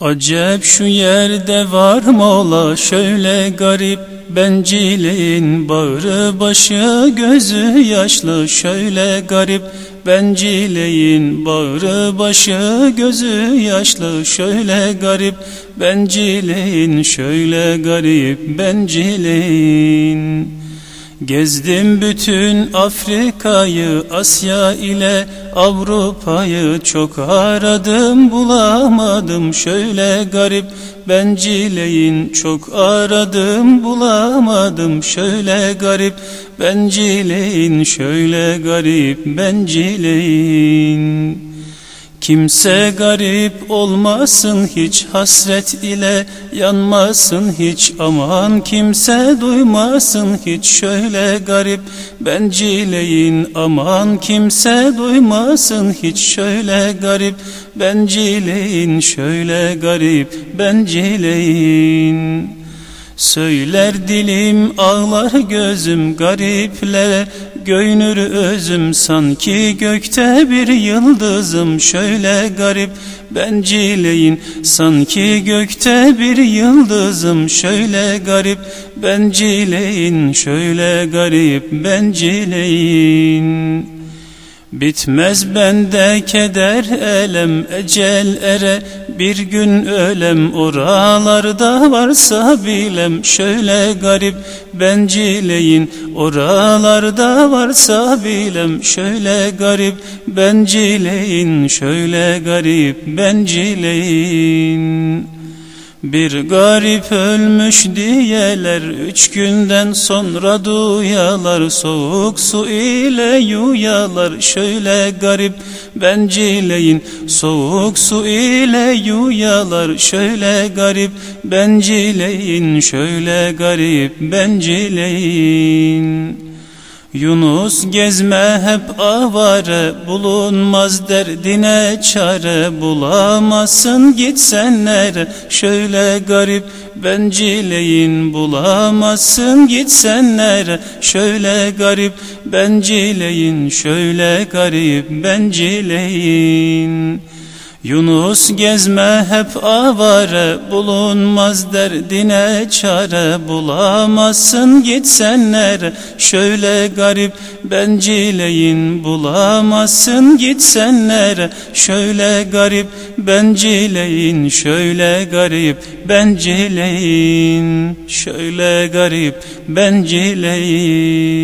Acep şu yerde var mı ola şöyle garip Bencileyin bağrı başı gözü yaşlı şöyle garip Bencileyin bağrı başı gözü yaşlı şöyle garip Bencileyin şöyle garip bencileyin Gezdim bütün Afrika'yı, Asya ile Avrupa'yı Çok aradım bulamadım. Şöyle garip bencileyin Çok aradım bulamadım. Şöyle garip bencileyin Şöyle garip bencileyin Kimse garip olmasın hiç hasret ile yanmasın hiç aman kimse duymasın hiç şöyle garip bencileyin aman kimse duymasın hiç şöyle garip bencileyin şöyle garip bencileyin. Söyler dilim ağlar gözüm gariplere Göynür özüm sanki gökte bir yıldızım. Şöyle garip bencileyin Sanki gökte bir yıldızım. Şöyle garip bencileyin Şöyle garip bencileyin Bitmez bende keder elem ecel ere Bir gün ölem oralarda varsa bilem Şöyle garip bencileyin. Oralarda varsa bilem Şöyle garip bencileyin. Şöyle garip bencileyin bir garip ölmüş diyeler Üç günden sonra duyalar. Soğuk su ile yuyalar Şöyle garip bencileyin. Soğuk su ile yuyalar Şöyle garip bencileyin. Şöyle garip bencileyin Yunus gezme hep avare bulunmaz derdine çare. Bulamazsın gitsenlere şöyle garip bencileyin. Bulamazsın gitsenlere şöyle garip bencileyin. Şöyle garip bencileyin Yunus gezme hep avare bulunmaz derdine çare. Bulamazsın gitsenler şöyle garip bencileyin bulamazsın gitsenler şöyle garip bencileyin şöyle garip bencileyin şöyle garip bencileyin